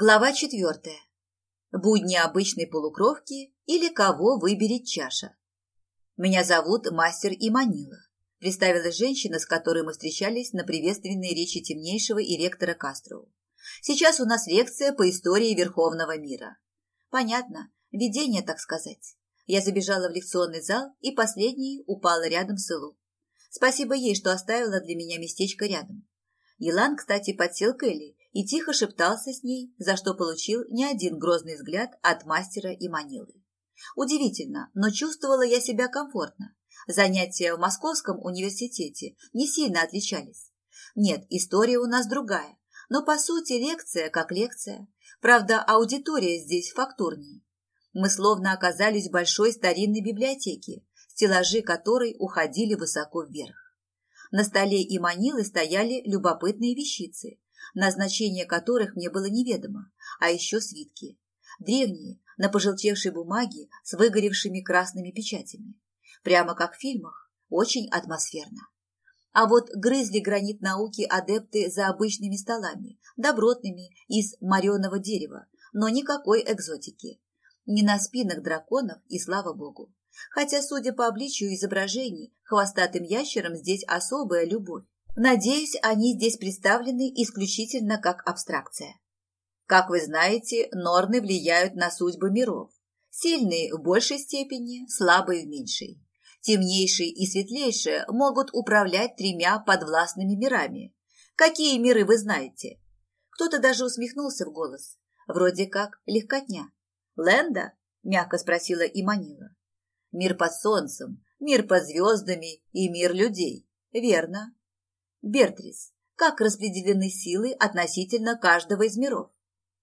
Глава четвертая. Будни обычной полукровки или кого выберет чаша. Меня зовут мастер Иманила. Представилась женщина, с которой мы встречались на приветственной речи темнейшего и ректора Кастроу. Сейчас у нас лекция по истории Верховного мира. Понятно, видение, так сказать. Я забежала в лекционный зал и последней упала рядом с Илу. Спасибо ей, что оставила для меня местечко рядом. Елан, кстати, подсел к и тихо шептался с ней, за что получил не один грозный взгляд от мастера и манилы. Удивительно, но чувствовала я себя комфортно. Занятия в Московском университете не сильно отличались. Нет, история у нас другая, но по сути лекция как лекция. Правда, аудитория здесь фактурнее. Мы словно оказались в большой старинной библиотеке, стеллажи которой уходили высоко вверх. На столе и манилы стояли любопытные вещицы, назначение которых мне было неведомо, а еще свитки. Древние, на пожелтевшей бумаге с выгоревшими красными печатями. Прямо как в фильмах, очень атмосферно. А вот грызли гранит науки адепты за обычными столами, добротными, из мореного дерева, но никакой экзотики. Не на спинах драконов, и слава богу. Хотя, судя по обличию изображений, хвостатым ящерам здесь особая любовь. Надеюсь, они здесь представлены исключительно как абстракция. Как вы знаете, норны влияют на судьбы миров. Сильные в большей степени, слабые в меньшей. Темнейшие и светлейшие могут управлять тремя подвластными мирами. Какие миры вы знаете? Кто-то даже усмехнулся в голос. Вроде как легкотня. «Ленда?» – мягко спросила Иманила. «Мир под солнцем, мир под звездами и мир людей. Верно. Бертрис, как распределены силы относительно каждого из миров?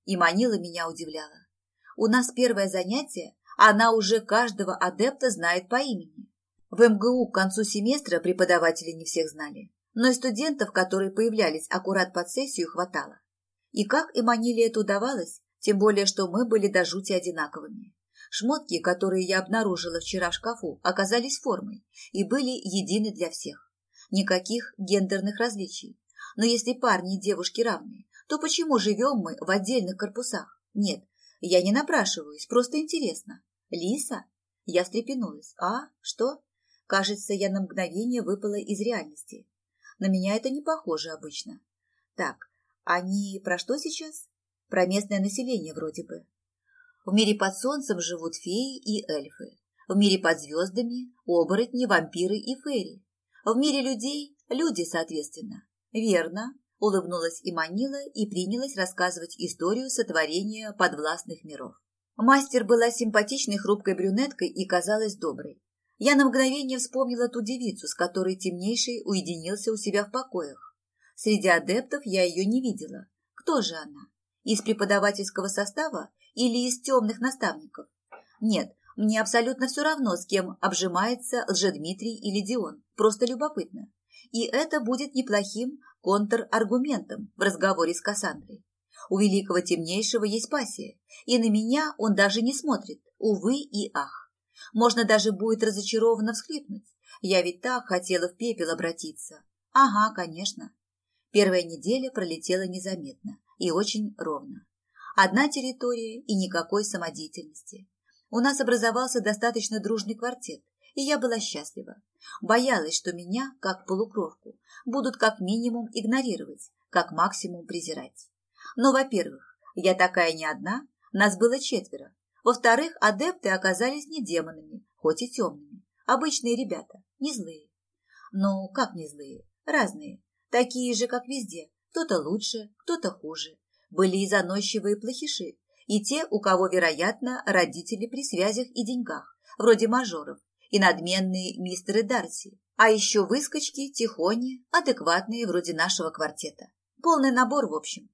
И манила меня удивляла. У нас первое занятие, она уже каждого адепта знает по имени. В МГУ к концу семестра преподаватели не всех знали, но и студентов, которые появлялись аккурат под сессию, хватало. И как Эманиле это удавалось, тем более, что мы были до жути одинаковыми. Шмотки, которые я обнаружила вчера в шкафу, оказались формой и были едины для всех. Никаких гендерных различий. Но если парни и девушки равны, то почему живем мы в отдельных корпусах? Нет, я не напрашиваюсь, просто интересно. Лиса? Я встрепенулась. А? Что? Кажется, я на мгновение выпала из реальности. На меня это не похоже обычно. Так, они про что сейчас? Про местное население вроде бы. В мире под солнцем живут феи и эльфы. В мире под звездами – оборотни, вампиры и фейри. В мире людей – люди, соответственно. Верно, улыбнулась Иманила и принялась рассказывать историю сотворения подвластных миров. Мастер была симпатичной хрупкой брюнеткой и казалась доброй. Я на мгновение вспомнила ту девицу, с которой темнейший уединился у себя в покоях. Среди адептов я ее не видела. Кто же она? Из преподавательского состава или из темных наставников? Нет, мне абсолютно все равно, с кем обжимается Лжедмитрий или Дион. Просто любопытно. И это будет неплохим контраргументом в разговоре с Кассандрой. У великого темнейшего есть пассия, и на меня он даже не смотрит, увы и ах. Можно даже будет разочарованно всхлипнуть. Я ведь так хотела в пепел обратиться. Ага, конечно. Первая неделя пролетела незаметно и очень ровно. Одна территория и никакой самодеятельности. У нас образовался достаточно дружный квартет, и я была счастлива. Боялась, что меня, как полукровку, будут как минимум игнорировать, как максимум презирать. Но, во-первых, я такая не одна, нас было четверо. Во-вторых, адепты оказались не демонами, хоть и темными. Обычные ребята, не злые. Ну, как не злые? Разные. Такие же, как везде. Кто-то лучше, кто-то хуже. Были и заносчивые плохиши, и те, у кого, вероятно, родители при связях и деньгах, вроде мажоров, и надменные мистеры Дарси, а еще выскочки, тихони, адекватные вроде нашего квартета. Полный набор, в общем.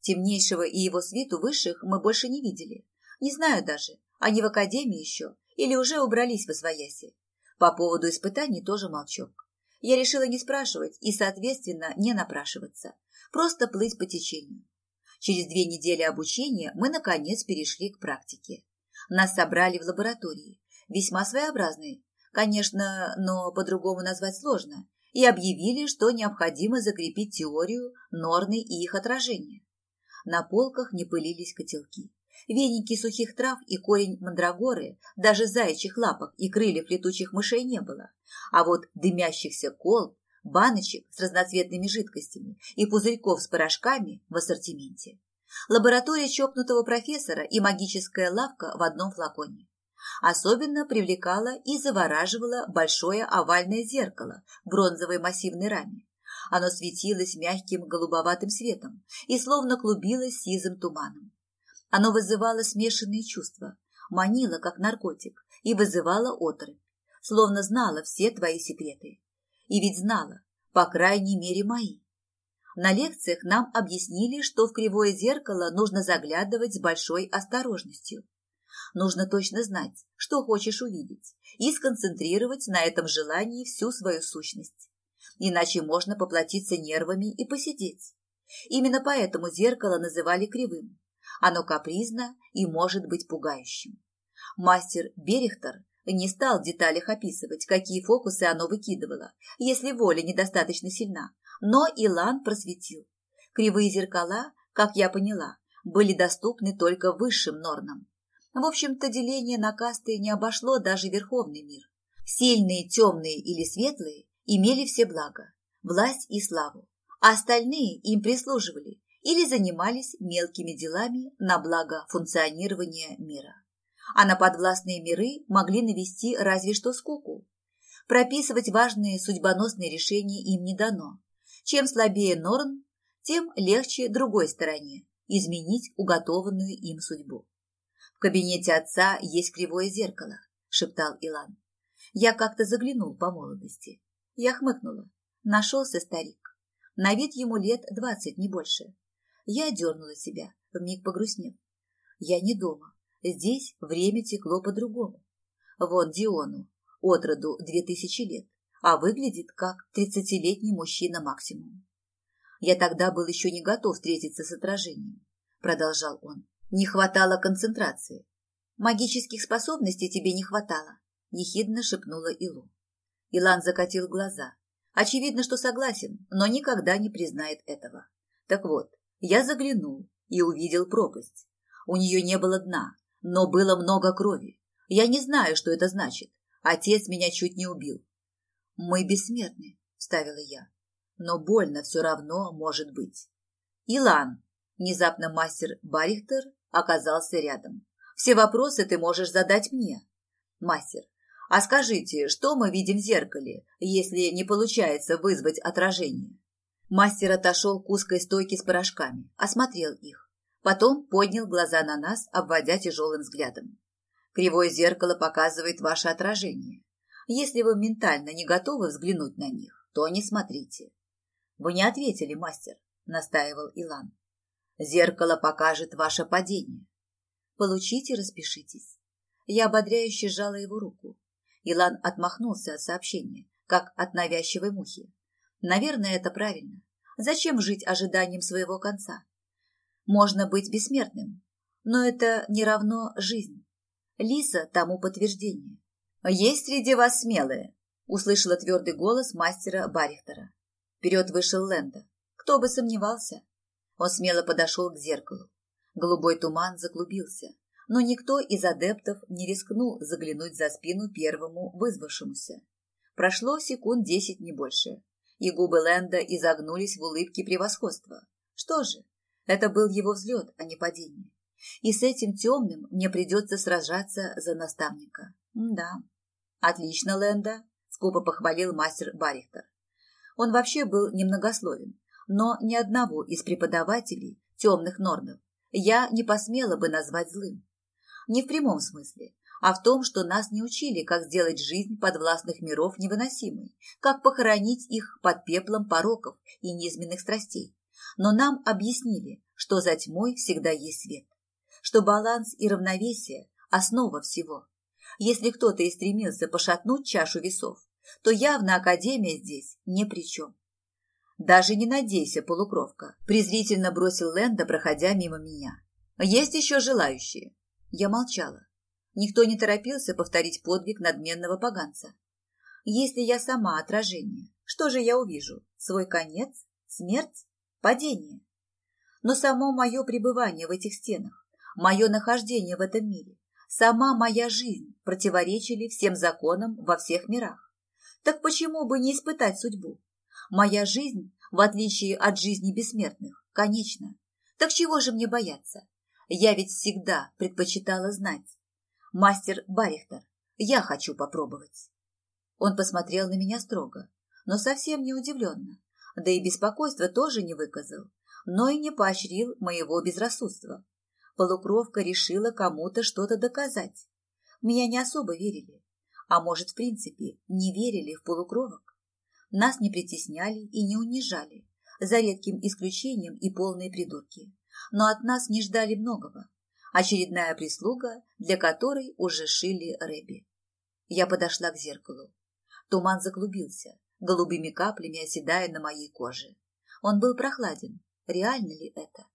Темнейшего и его свиту высших мы больше не видели. Не знаю даже, они в академии еще или уже убрались в освояси. По поводу испытаний тоже молчок. Я решила не спрашивать и, соответственно, не напрашиваться. Просто плыть по течению. Через две недели обучения мы, наконец, перешли к практике. Нас собрали в лаборатории, весьма своеобразные, конечно, но по-другому назвать сложно, и объявили, что необходимо закрепить теорию, норны и их отражения. На полках не пылились котелки. Веники сухих трав и корень мандрагоры, даже заячьих лапок и крыльев летучих мышей не было. А вот дымящихся колб, баночек с разноцветными жидкостями и пузырьков с порошками в ассортименте. Лаборатория чокнутого профессора и магическая лавка в одном флаконе. Особенно привлекало и завораживало большое овальное зеркало в бронзовой массивной раме. Оно светилось мягким голубоватым светом и словно клубилось сизым туманом. Оно вызывало смешанные чувства, манило, как наркотик, и вызывало отрыв, словно знало все твои секреты. И ведь знала, по крайней мере, мои. На лекциях нам объяснили, что в кривое зеркало нужно заглядывать с большой осторожностью. Нужно точно знать, что хочешь увидеть, и сконцентрировать на этом желании всю свою сущность. Иначе можно поплатиться нервами и посидеть. Именно поэтому зеркало называли кривым. Оно капризно и может быть пугающим. Мастер Берихтер не стал в деталях описывать, какие фокусы оно выкидывало, если воля недостаточно сильна, но Илан просветил. Кривые зеркала, как я поняла, были доступны только высшим норнам. В общем-то, деление на касты не обошло даже верховный мир. Сильные, темные или светлые имели все блага, власть и славу, а остальные им прислуживали или занимались мелкими делами на благо функционирования мира. А на подвластные миры могли навести разве что скуку. Прописывать важные судьбоносные решения им не дано, чем слабее Норн, тем легче другой стороне изменить уготованную им судьбу. В кабинете отца есть кривое зеркало, шептал Илан. Я как-то заглянул по молодости. Я хмыкнула. Нашелся старик. На вид ему лет двадцать, не больше. Я дернула себя, вмиг погрустнев. Я не дома. Здесь время текло по-другому. Вон Диону, отроду две тысячи лет а выглядит как тридцатилетний мужчина максимум. Я тогда был еще не готов встретиться с отражением, продолжал он. Не хватало концентрации. Магических способностей тебе не хватало, ехидно шепнула Илу. Илан закатил глаза. Очевидно, что согласен, но никогда не признает этого. Так вот, я заглянул и увидел пропасть. У нее не было дна, но было много крови. Я не знаю, что это значит. Отец меня чуть не убил. «Мы бессмертны», — вставила я. «Но больно все равно может быть». «Илан», — внезапно мастер Барихтер оказался рядом. «Все вопросы ты можешь задать мне». «Мастер, а скажите, что мы видим в зеркале, если не получается вызвать отражение?» Мастер отошел к узкой стойке с порошками, осмотрел их. Потом поднял глаза на нас, обводя тяжелым взглядом. Кривое зеркало показывает ваше отражение. Если вы ментально не готовы взглянуть на них, то не смотрите. Вы не ответили, мастер, настаивал Илан. Зеркало покажет ваше падение. Получите, распишитесь. Я ободряюще сжала его руку. Илан отмахнулся от сообщения, как от навязчивой мухи. Наверное, это правильно. Зачем жить ожиданием своего конца? Можно быть бессмертным, но это не равно жизнь. Лиса тому подтверждение. «Есть среди вас смелые?» – услышала твердый голос мастера Барихтера. Вперед вышел Лэнда. Кто бы сомневался? Он смело подошел к зеркалу. Голубой туман заклубился, но никто из адептов не рискнул заглянуть за спину первому вызвавшемуся. Прошло секунд десять, не больше, и губы Лэнда изогнулись в улыбке превосходства. Что же, это был его взлет, а не падение. И с этим темным мне придется сражаться за наставника. Да. «Отлично, Лэнда», – скупо похвалил мастер Барихтер. Он вообще был немногословен, но ни одного из преподавателей темных норнов я не посмела бы назвать злым. Не в прямом смысле, а в том, что нас не учили, как сделать жизнь подвластных миров невыносимой, как похоронить их под пеплом пороков и низменных страстей. Но нам объяснили, что за тьмой всегда есть свет, что баланс и равновесие – основа всего. Если кто-то и стремился пошатнуть чашу весов, то явно Академия здесь ни при чем. «Даже не надейся, полукровка», – презрительно бросил Лэнда, проходя мимо меня. «Есть еще желающие?» Я молчала. Никто не торопился повторить подвиг надменного поганца. Если я сама отражение, что же я увижу? Свой конец? Смерть? Падение? Но само мое пребывание в этих стенах, мое нахождение в этом мире, сама моя жизнь противоречили всем законам во всех мирах. Так почему бы не испытать судьбу? Моя жизнь, в отличие от жизни бессмертных, конечна. Так чего же мне бояться? Я ведь всегда предпочитала знать. Мастер Барихтер, я хочу попробовать. Он посмотрел на меня строго, но совсем не удивленно, да и беспокойство тоже не выказал, но и не поощрил моего безрассудства. Полукровка решила кому-то что-то доказать. Меня не особо верили, а может, в принципе, не верили в полукровок. Нас не притесняли и не унижали, за редким исключением и полные придурки. Но от нас не ждали многого. Очередная прислуга, для которой уже шили Рэби. Я подошла к зеркалу. Туман заклубился, голубыми каплями оседая на моей коже. Он был прохладен. Реально ли это?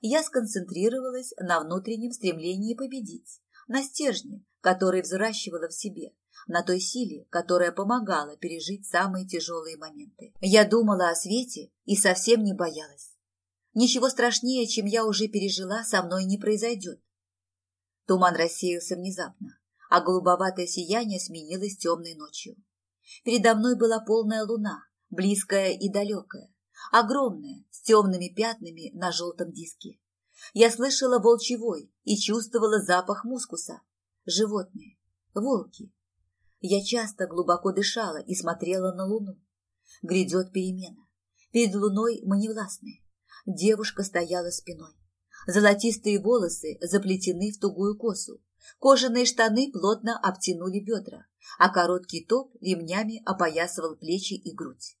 Я сконцентрировалась на внутреннем стремлении победить, на стержне, который взращивала в себе, на той силе, которая помогала пережить самые тяжелые моменты. Я думала о свете и совсем не боялась. Ничего страшнее, чем я уже пережила, со мной не произойдет. Туман рассеялся внезапно, а голубоватое сияние сменилось темной ночью. Передо мной была полная луна, близкая и далекая, огромная, с темными пятнами на желтом диске. Я слышала волчий вой и чувствовала запах мускуса. Животные, волки. Я часто глубоко дышала и смотрела на луну. Грядет перемена. Перед луной мы не властны. Девушка стояла спиной. Золотистые волосы заплетены в тугую косу. Кожаные штаны плотно обтянули бедра, а короткий топ ремнями опоясывал плечи и грудь.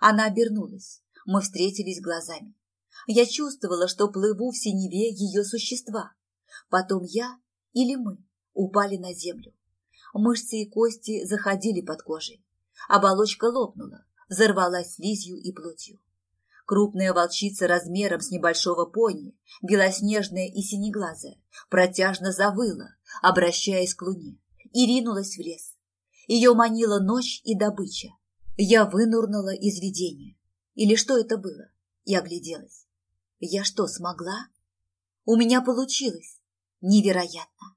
Она обернулась. Мы встретились глазами. Я чувствовала, что плыву в синеве ее существа. Потом я или мы упали на землю. Мышцы и кости заходили под кожей. Оболочка лопнула, взорвалась слизью и плотью. Крупная волчица размером с небольшого пони, белоснежная и синеглазая, протяжно завыла, обращаясь к луне, и ринулась в лес. Ее манила ночь и добыча. Я вынурнула из видения. Или что это было? И огляделась. Я что, смогла? У меня получилось. Невероятно.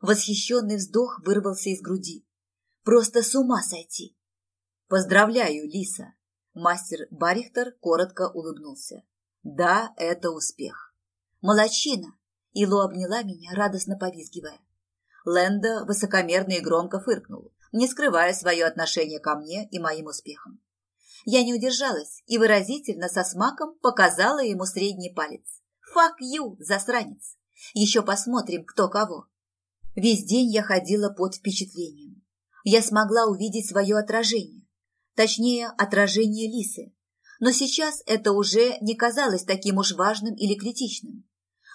Восхищенный вздох вырвался из груди. Просто с ума сойти. Поздравляю, Лиса. Мастер Барихтер коротко улыбнулся. Да, это успех. Молодчина. Ило обняла меня, радостно повизгивая. Лэнда высокомерно и громко фыркнул, не скрывая свое отношение ко мне и моим успехам. Я не удержалась и выразительно со смаком показала ему средний палец. «Фак ю, засранец! Еще посмотрим, кто кого!» Весь день я ходила под впечатлением. Я смогла увидеть свое отражение, точнее, отражение лисы. Но сейчас это уже не казалось таким уж важным или критичным.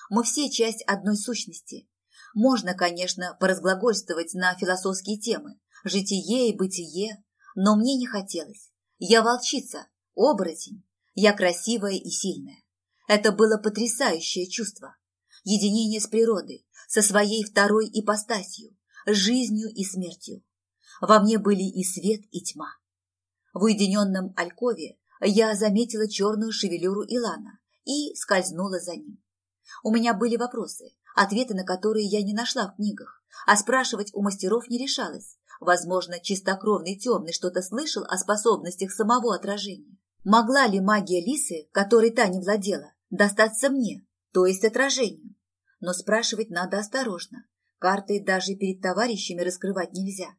Мы все часть одной сущности. Можно, конечно, поразглагольствовать на философские темы, житие и бытие, но мне не хотелось. Я волчица, оборотень, я красивая и сильная. Это было потрясающее чувство. Единение с природой, со своей второй ипостасью, жизнью и смертью. Во мне были и свет, и тьма. В уединенном алькове я заметила черную шевелюру Илана и скользнула за ним. У меня были вопросы, ответы на которые я не нашла в книгах, а спрашивать у мастеров не решалась. Возможно, чистокровный темный что-то слышал о способностях самого отражения. Могла ли магия Лисы, которой та не владела, достаться мне, то есть отражению? Но спрашивать надо осторожно. Карты даже перед товарищами раскрывать нельзя.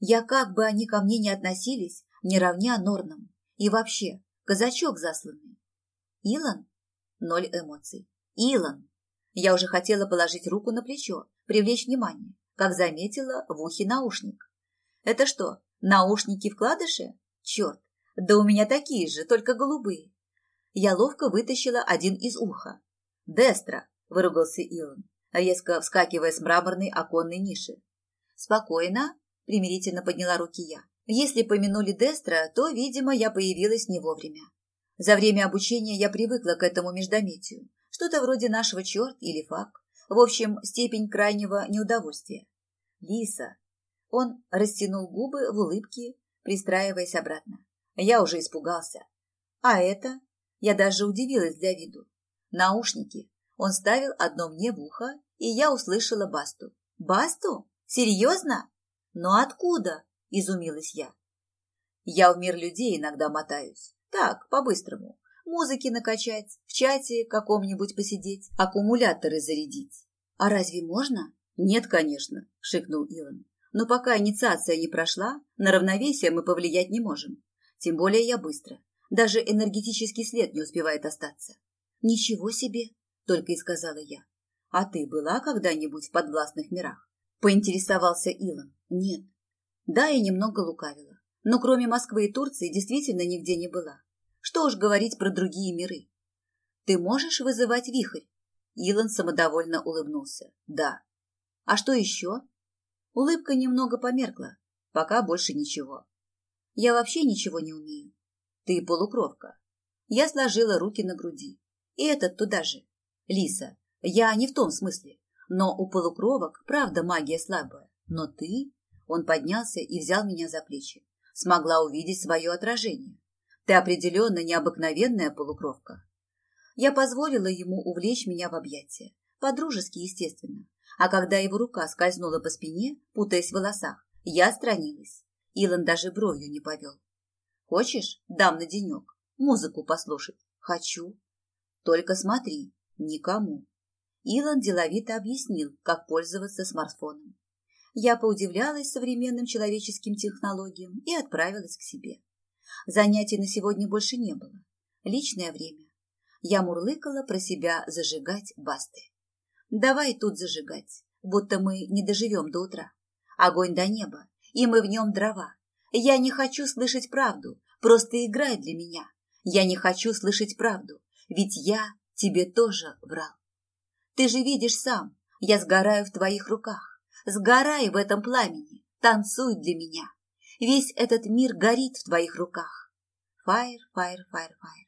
Я, как бы они ко мне не относились, не равня Норнам. И вообще, казачок засланный. Илон? Ноль эмоций. Илон. Я уже хотела положить руку на плечо, привлечь внимание, как заметила в ухе наушник. Это что, наушники вкладыши? Черт, да у меня такие же, только голубые. Я ловко вытащила один из уха. Дестра, выругался Илон, резко вскакивая с мраморной оконной ниши. Спокойно, примирительно подняла руки я. Если помянули Дестра, то, видимо, я появилась не вовремя. За время обучения я привыкла к этому междометию. Что-то вроде нашего черт или фак. В общем, степень крайнего неудовольствия. Лиса. Он растянул губы в улыбке, пристраиваясь обратно. Я уже испугался. А это? Я даже удивилась для виду. Наушники. Он ставил одно мне в ухо, и я услышала Басту. «Басту? Серьезно? Но откуда?» – изумилась я. Я в мир людей иногда мотаюсь. Так, по-быстрому. Музыки накачать, в чате каком-нибудь посидеть, аккумуляторы зарядить. А разве можно? Нет, конечно, шикнул Илон. Но пока инициация не прошла, на равновесие мы повлиять не можем. Тем более я быстро. Даже энергетический след не успевает остаться. Ничего себе, только и сказала я. А ты была когда-нибудь в подвластных мирах? Поинтересовался Илон. Нет. Да, я немного лукавила. Но кроме Москвы и Турции действительно нигде не была. Что уж говорить про другие миры. Ты можешь вызывать вихрь? Илон самодовольно улыбнулся. Да. А что еще? Улыбка немного померкла. Пока больше ничего. Я вообще ничего не умею. Ты полукровка. Я сложила руки на груди. И этот туда же. Лиса, я не в том смысле. Но у полукровок правда магия слабая. Но ты... Он поднялся и взял меня за плечи. Смогла увидеть свое отражение. Ты определенно необыкновенная полукровка. Я позволила ему увлечь меня в объятия. По-дружески, естественно. А когда его рука скользнула по спине, путаясь в волосах, я отстранилась. Илон даже бровью не повел. Хочешь, дам на денек, музыку послушать? Хочу. Только смотри, никому. Илон деловито объяснил, как пользоваться смартфоном. Я поудивлялась современным человеческим технологиям и отправилась к себе. Занятий на сегодня больше не было. Личное время. Я мурлыкала про себя зажигать басты. Давай тут зажигать, будто мы не доживем до утра. Огонь до неба, и мы в нем дрова. Я не хочу слышать правду, просто играй для меня. Я не хочу слышать правду, ведь я тебе тоже врал. Ты же видишь сам, я сгораю в твоих руках. Сгорай в этом пламени, танцуй для меня. Весь этот мир горит в твоих руках. Фаер, фаер, фаер, фаер.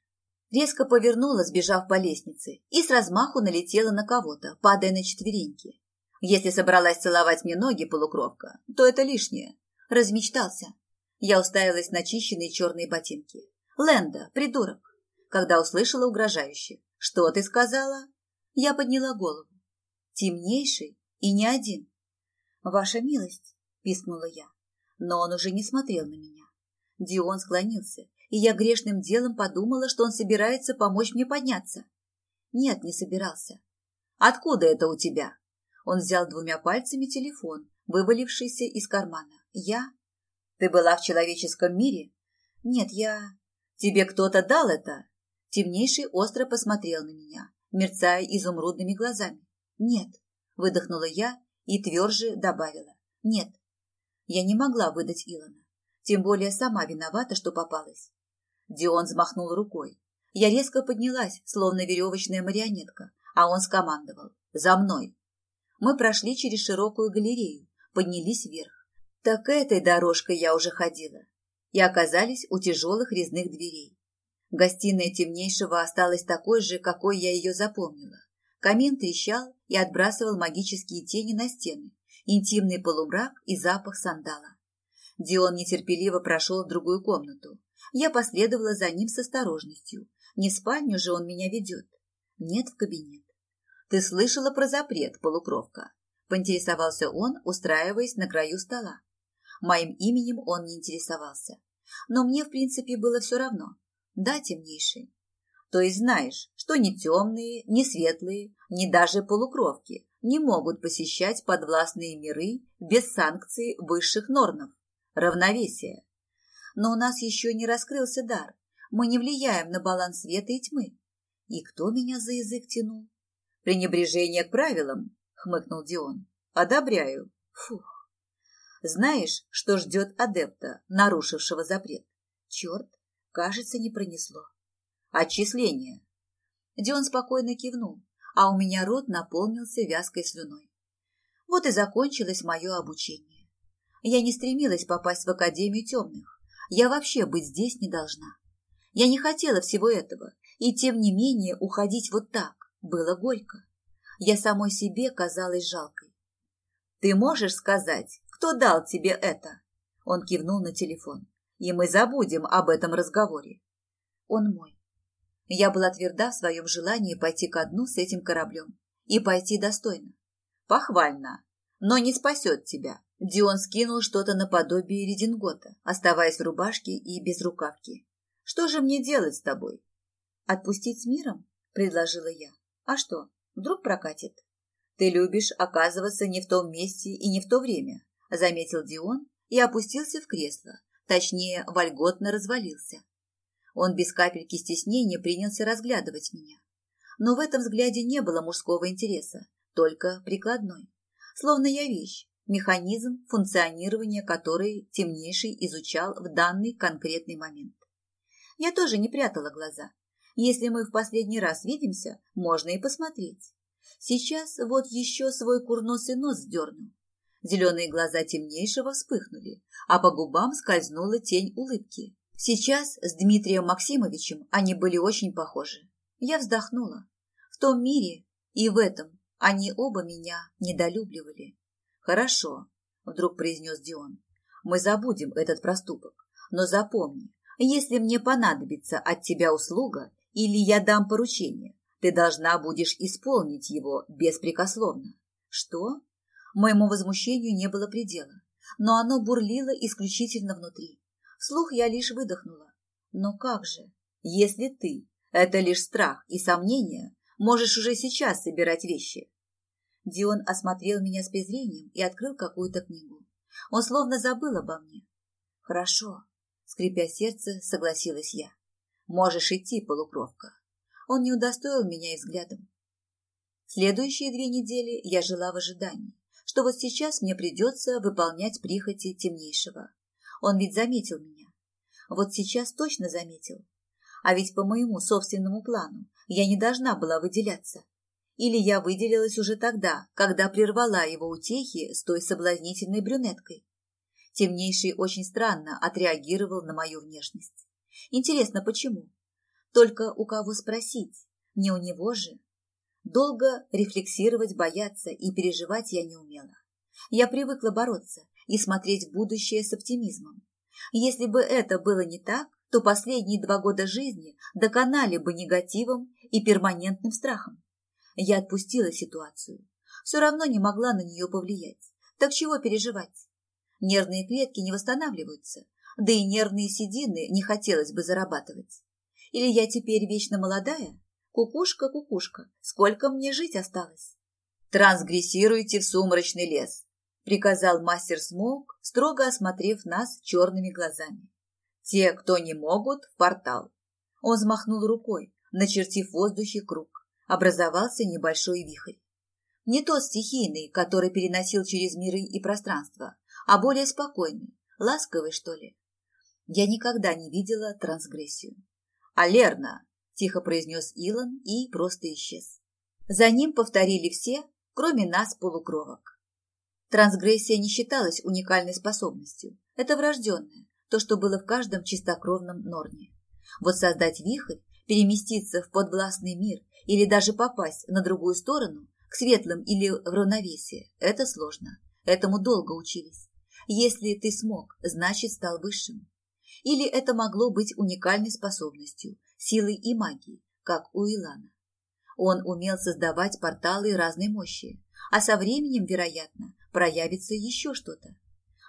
Резко повернула, сбежав по лестнице, и с размаху налетела на кого-то, падая на четвереньки. Если собралась целовать мне ноги, полукровка, то это лишнее. Размечтался. Я уставилась на чищенные черные ботинки. Ленда, придурок. Когда услышала угрожающе. Что ты сказала? Я подняла голову. Темнейший и не один. Ваша милость, пискнула я. Но он уже не смотрел на меня. Дион склонился, и я грешным делом подумала, что он собирается помочь мне подняться. Нет, не собирался. Откуда это у тебя? Он взял двумя пальцами телефон, вывалившийся из кармана. Я ты была в человеческом мире? Нет, я... Тебе кто-то дал это? Темнейший остро посмотрел на меня, мерцая изумрудными глазами. Нет, выдохнула я и тверже добавила. Нет, я не могла выдать Илона. Тем более сама виновата, что попалась. Дион взмахнул рукой. Я резко поднялась, словно веревочная марионетка, а он скомандовал. «За мной!» Мы прошли через широкую галерею, поднялись вверх. Так этой дорожкой я уже ходила. И оказались у тяжелых резных дверей. Гостиная темнейшего осталась такой же, какой я ее запомнила. Камин трещал и отбрасывал магические тени на стены, интимный полумрак и запах сандала. Дион нетерпеливо прошел в другую комнату. Я последовала за ним с осторожностью. Не в спальню же он меня ведет. Нет, в кабинет. Ты слышала про запрет, полукровка? Поинтересовался он, устраиваясь на краю стола. Моим именем он не интересовался. Но мне, в принципе, было все равно. Да, темнейший. То есть знаешь, что ни темные, ни светлые, ни даже полукровки не могут посещать подвластные миры без санкций высших нормов, равновесия. Но у нас еще не раскрылся дар. Мы не влияем на баланс света и тьмы. И кто меня за язык тянул? Пренебрежение к правилам, хмыкнул Дион. Одобряю. Фух. Знаешь, что ждет адепта, нарушившего запрет? Черт, кажется, не пронесло. Отчисление. Дион спокойно кивнул, а у меня рот наполнился вязкой слюной. Вот и закончилось мое обучение. Я не стремилась попасть в Академию темных. Я вообще быть здесь не должна. Я не хотела всего этого, и тем не менее уходить вот так было горько. Я самой себе казалась жалкой. Ты можешь сказать, кто дал тебе это?» Он кивнул на телефон. «И мы забудем об этом разговоре». «Он мой». Я была тверда в своем желании пойти ко дну с этим кораблем. И пойти достойно. Похвально. Но не спасет тебя. Дион скинул что-то наподобие редингота, оставаясь в рубашке и без рукавки. Что же мне делать с тобой? Отпустить с миром? Предложила я. А что, вдруг прокатит? Ты любишь оказываться не в том месте и не в то время, заметил Дион и опустился в кресло, точнее, вольготно развалился. Он без капельки стеснения принялся разглядывать меня. Но в этом взгляде не было мужского интереса, только прикладной. Словно я вещь, механизм функционирования которой темнейший изучал в данный конкретный момент. Я тоже не прятала глаза. Если мы в последний раз видимся, можно и посмотреть. Сейчас вот еще свой курносый нос сдерну. Зеленые глаза темнейшего вспыхнули, а по губам скользнула тень улыбки. Сейчас с Дмитрием Максимовичем они были очень похожи. Я вздохнула. В том мире и в этом они оба меня недолюбливали. «Хорошо», — вдруг произнес Дион. «Мы забудем этот проступок. Но запомни, если мне понадобится от тебя услуга или я дам поручение, ты должна будешь исполнить его беспрекословно». «Что?» Моему возмущению не было предела, но оно бурлило исключительно внутри. Вслух я лишь выдохнула. Но как же, если ты – это лишь страх и сомнения, можешь уже сейчас собирать вещи? Дион осмотрел меня с презрением и открыл какую-то книгу. Он словно забыл обо мне. Хорошо, скрипя сердце, согласилась я. Можешь идти, полукровка. Он не удостоил меня взглядом. Следующие две недели я жила в ожидании, что вот сейчас мне придется выполнять прихоти темнейшего. Он ведь заметил меня. Вот сейчас точно заметил. А ведь по моему собственному плану я не должна была выделяться. Или я выделилась уже тогда, когда прервала его утехи с той соблазнительной брюнеткой. Темнейший очень странно отреагировал на мою внешность. Интересно, почему? Только у кого спросить? Не у него же? Долго рефлексировать, бояться и переживать я не умела. Я привыкла бороться, и смотреть в будущее с оптимизмом. Если бы это было не так, то последние два года жизни доконали бы негативом и перманентным страхом. Я отпустила ситуацию. Все равно не могла на нее повлиять. Так чего переживать? Нервные клетки не восстанавливаются, да и нервные седины не хотелось бы зарабатывать. Или я теперь вечно молодая? Кукушка, кукушка, сколько мне жить осталось? Трансгрессируйте в сумрачный лес, приказал мастер Смоук, строго осмотрев нас черными глазами. Те, кто не могут, в портал. Он взмахнул рукой, начертив в воздухе круг. Образовался небольшой вихрь. Не тот стихийный, который переносил через миры и пространство, а более спокойный, ласковый, что ли. Я никогда не видела трансгрессию. «Алерна!» – тихо произнес Илон и просто исчез. За ним повторили все, кроме нас, полукровок. Трансгрессия не считалась уникальной способностью. Это врожденное, то, что было в каждом чистокровном норне. Вот создать вихрь, переместиться в подвластный мир или даже попасть на другую сторону, к светлым или в равновесие, это сложно. Этому долго учились. Если ты смог, значит стал высшим. Или это могло быть уникальной способностью, силой и магией, как у Илана. Он умел создавать порталы разной мощи, а со временем, вероятно, проявится еще что-то.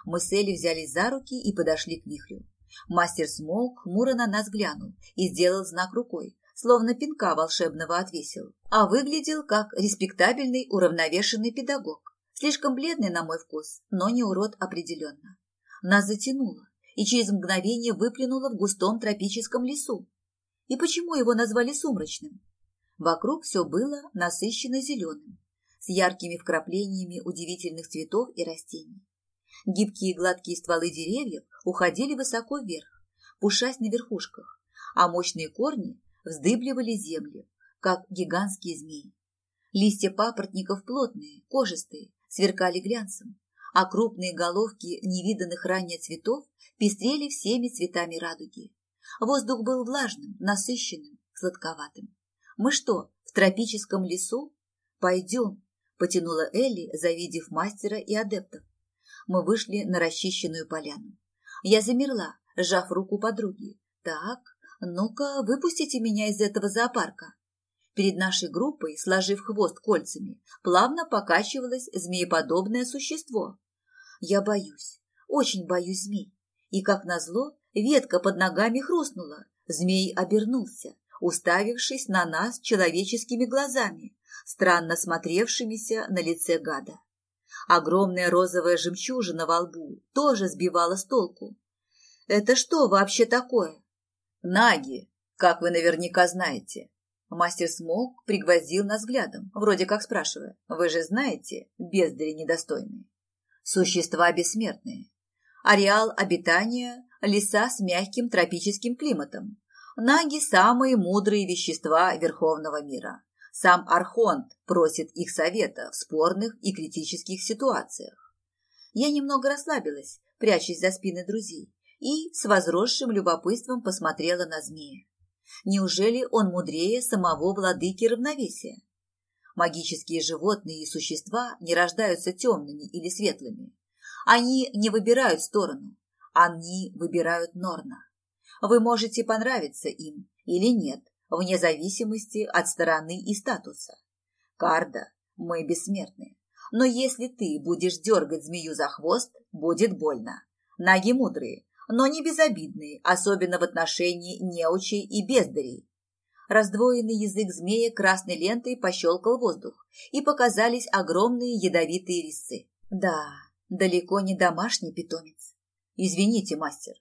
Мы с Элли взялись за руки и подошли к вихрю. Мастер Смоук хмуро на нас глянул и сделал знак рукой, словно пинка волшебного отвесил, а выглядел как респектабельный уравновешенный педагог. Слишком бледный на мой вкус, но не урод определенно. Нас затянуло и через мгновение выплюнуло в густом тропическом лесу. И почему его назвали сумрачным? Вокруг все было насыщенно зеленым, с яркими вкраплениями удивительных цветов и растений. Гибкие гладкие стволы деревьев уходили высоко вверх, пушась на верхушках, а мощные корни вздыбливали землю, как гигантские змеи. Листья папоротников плотные, кожистые, сверкали глянцем, а крупные головки невиданных ранее цветов пестрели всеми цветами радуги. Воздух был влажным, насыщенным, сладковатым. Мы что, в тропическом лесу? Пойдем, потянула Элли, завидев мастера и адептов. Мы вышли на расчищенную поляну. Я замерла, сжав руку подруги. Так, «Ну-ка, выпустите меня из этого зоопарка». Перед нашей группой, сложив хвост кольцами, плавно покачивалось змееподобное существо. Я боюсь, очень боюсь змей. И, как назло, ветка под ногами хрустнула. Змей обернулся, уставившись на нас человеческими глазами, странно смотревшимися на лице гада. Огромная розовая жемчужина во лбу тоже сбивала с толку. «Это что вообще такое?» «Наги, как вы наверняка знаете». Мастер Смок пригвоздил нас взглядом, вроде как спрашивая, «Вы же знаете, бездари недостойные?» «Существа бессмертные. Ареал обитания – леса с мягким тропическим климатом. Наги – самые мудрые вещества Верховного мира. Сам Архонт просит их совета в спорных и критических ситуациях. Я немного расслабилась, прячась за спины друзей, и с возросшим любопытством посмотрела на змея. Неужели он мудрее самого владыки равновесия? Магические животные и существа не рождаются темными или светлыми. Они не выбирают сторону, они выбирают Норна. Вы можете понравиться им или нет, вне зависимости от стороны и статуса. Карда, мы бессмертны. Но если ты будешь дергать змею за хвост, будет больно. Наги мудрые, но не безобидные, особенно в отношении неучей и бездарей. Раздвоенный язык змея красной лентой пощелкал воздух, и показались огромные ядовитые резцы. Да, далеко не домашний питомец. Извините, мастер,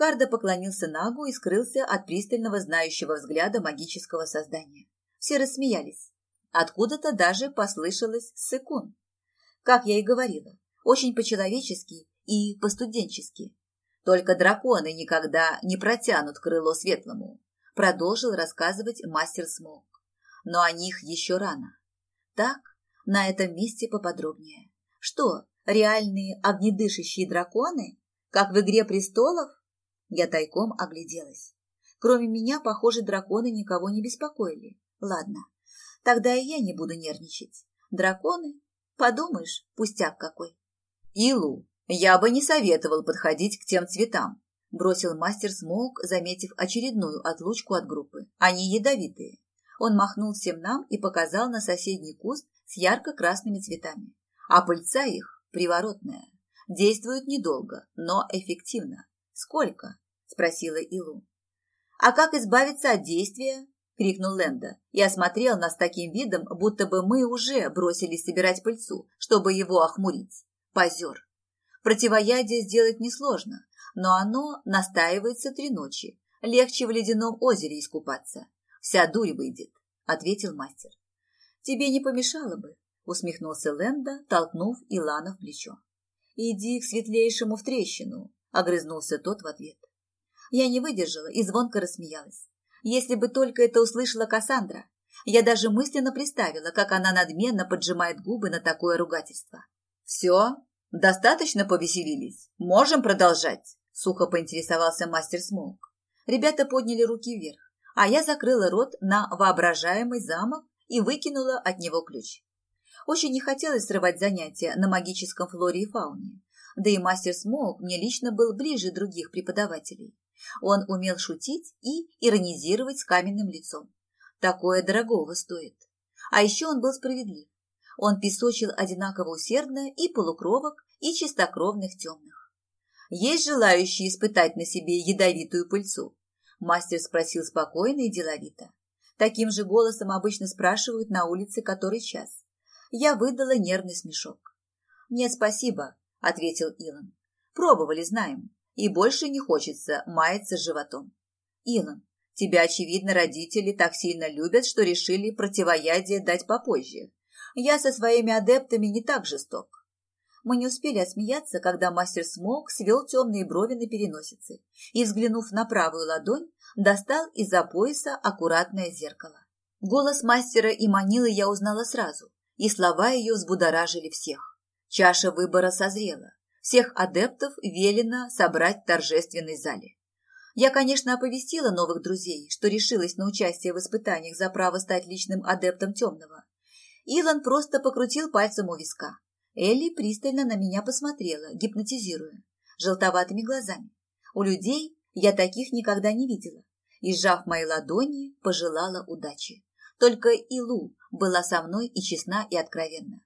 Карда поклонился Нагу и скрылся от пристального знающего взгляда магического создания. Все рассмеялись. Откуда-то даже послышалось сыкун. Как я и говорила, очень по-человечески и по-студенчески. Только драконы никогда не протянут крыло светлому, продолжил рассказывать мастер Смок. Но о них еще рано. Так, на этом месте поподробнее. Что, реальные огнедышащие драконы, как в «Игре престолов»? Я тайком огляделась. Кроме меня, похоже, драконы никого не беспокоили. Ладно, тогда и я не буду нервничать. Драконы? Подумаешь, пустяк какой. Илу, я бы не советовал подходить к тем цветам, бросил мастер Смоук, заметив очередную отлучку от группы. Они ядовитые. Он махнул всем нам и показал на соседний куст с ярко-красными цветами. А пыльца их приворотная. Действует недолго, но эффективно. Сколько? Спросила Илу. А как избавиться от действия? крикнул Лэнда и осмотрел нас таким видом, будто бы мы уже бросились собирать пыльцу, чтобы его охмурить. Позер. Противоядие сделать несложно, но оно настаивается три ночи. Легче в ледяном озере искупаться. Вся дурь выйдет, ответил мастер. Тебе не помешало бы, усмехнулся Лэнда, толкнув Илана в плечо. Иди к светлейшему в трещину, огрызнулся тот в ответ. Я не выдержала и звонко рассмеялась. Если бы только это услышала Кассандра, я даже мысленно представила, как она надменно поджимает губы на такое ругательство. «Все? Достаточно повеселились? Можем продолжать?» Сухо поинтересовался мастер Смоук. Ребята подняли руки вверх, а я закрыла рот на воображаемый замок и выкинула от него ключ. Очень не хотелось срывать занятия на магическом флоре и фауне, да и мастер Смоук мне лично был ближе других преподавателей. Он умел шутить и иронизировать с каменным лицом. Такое дорогого стоит. А еще он был справедлив. Он песочил одинаково усердно и полукровок, и чистокровных темных. «Есть желающие испытать на себе ядовитую пыльцу?» Мастер спросил спокойно и деловито. Таким же голосом обычно спрашивают на улице который час. Я выдала нервный смешок. «Нет, спасибо», — ответил Илон. «Пробовали, знаем и больше не хочется маяться животом. Илон, тебя, очевидно, родители так сильно любят, что решили противоядие дать попозже. Я со своими адептами не так жесток. Мы не успели отсмеяться, когда мастер Смок свел темные брови на переносице и, взглянув на правую ладонь, достал из-за пояса аккуратное зеркало. Голос мастера и манилы я узнала сразу, и слова ее взбудоражили всех. Чаша выбора созрела, всех адептов велено собрать в торжественной зале. Я, конечно, оповестила новых друзей, что решилась на участие в испытаниях за право стать личным адептом темного. Илон просто покрутил пальцем у виска. Элли пристально на меня посмотрела, гипнотизируя, желтоватыми глазами. У людей я таких никогда не видела. и, сжав мои ладони, пожелала удачи. Только Илу была со мной и честна, и откровенна.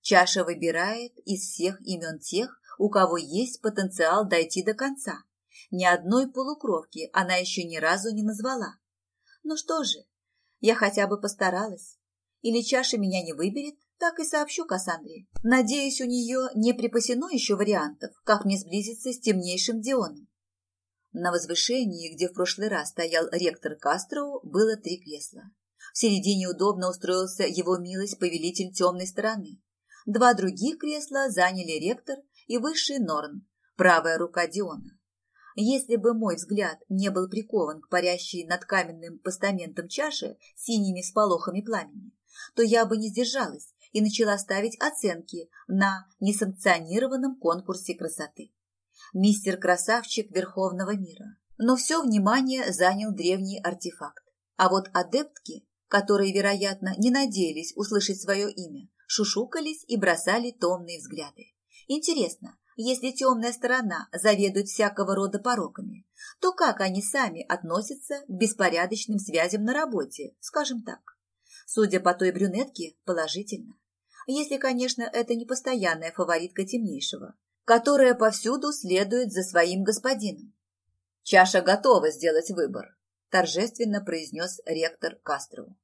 Чаша выбирает из всех имен тех, у кого есть потенциал дойти до конца. Ни одной полукровки она еще ни разу не назвала. Ну что же, я хотя бы постаралась. Или чаша меня не выберет, так и сообщу Кассандре. Надеюсь, у нее не припасено еще вариантов, как мне сблизиться с темнейшим Дионом. На возвышении, где в прошлый раз стоял ректор Кастроу, было три кресла. В середине удобно устроился его милость повелитель темной стороны. Два других кресла заняли ректор и высший Норн, правая рука Диона. Если бы мой взгляд не был прикован к парящей над каменным постаментом чаши синими сполохами пламени, то я бы не сдержалась и начала ставить оценки на несанкционированном конкурсе красоты. Мистер Красавчик Верховного мира. Но все внимание занял древний артефакт. А вот адептки, которые, вероятно, не надеялись услышать свое имя, шушукались и бросали томные взгляды. Интересно, если темная сторона заведует всякого рода пороками, то как они сами относятся к беспорядочным связям на работе, скажем так? Судя по той брюнетке, положительно. Если, конечно, это не постоянная фаворитка темнейшего, которая повсюду следует за своим господином. «Чаша готова сделать выбор», – торжественно произнес ректор Кастроу.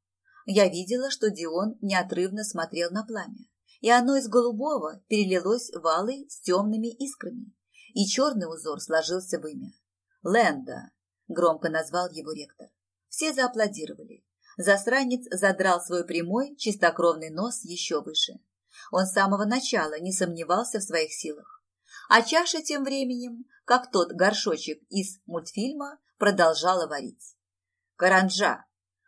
Я видела, что Дион неотрывно смотрел на пламя и оно из голубого перелилось в алый с темными искрами, и черный узор сложился в имя. «Лэнда», — громко назвал его ректор. Все зааплодировали. Засранец задрал свой прямой, чистокровный нос еще выше. Он с самого начала не сомневался в своих силах. А чаша тем временем, как тот горшочек из мультфильма, продолжала варить. Каранджа.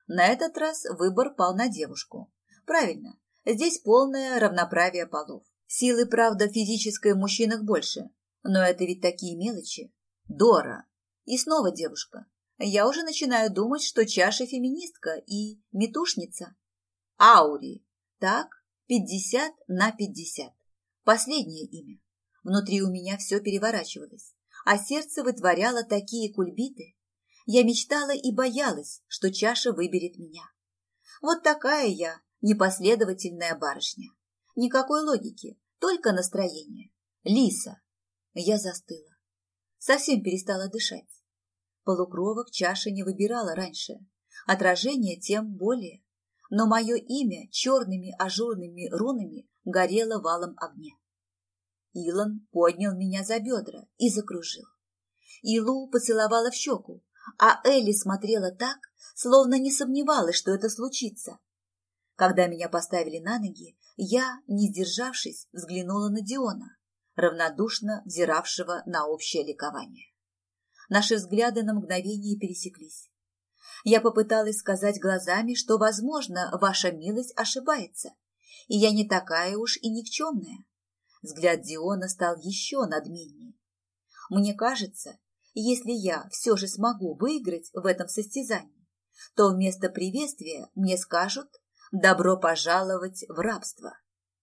На этот раз выбор пал на девушку. Правильно, Здесь полное равноправие полов. Силы, правда, физической в мужчинах больше. Но это ведь такие мелочи. Дора. И снова девушка. Я уже начинаю думать, что чаша феминистка и метушница. Аури. Так, пятьдесят на пятьдесят. Последнее имя. Внутри у меня все переворачивалось, а сердце вытворяло такие кульбиты. Я мечтала и боялась, что чаша выберет меня. Вот такая я, непоследовательная барышня. Никакой логики, только настроение. Лиса. Я застыла. Совсем перестала дышать. Полукровок чаша не выбирала раньше. Отражение тем более. Но мое имя черными ажурными рунами горело валом огня. Илон поднял меня за бедра и закружил. Илу поцеловала в щеку, а Элли смотрела так, словно не сомневалась, что это случится. Когда меня поставили на ноги, я, не сдержавшись, взглянула на Диона, равнодушно взиравшего на общее ликование. Наши взгляды на мгновение пересеклись. Я попыталась сказать глазами, что, возможно, ваша милость ошибается, и я не такая уж и никчемная. Взгляд Диона стал еще надменнее. Мне кажется, если я все же смогу выиграть в этом состязании, то вместо приветствия мне скажут Добро пожаловать в рабство.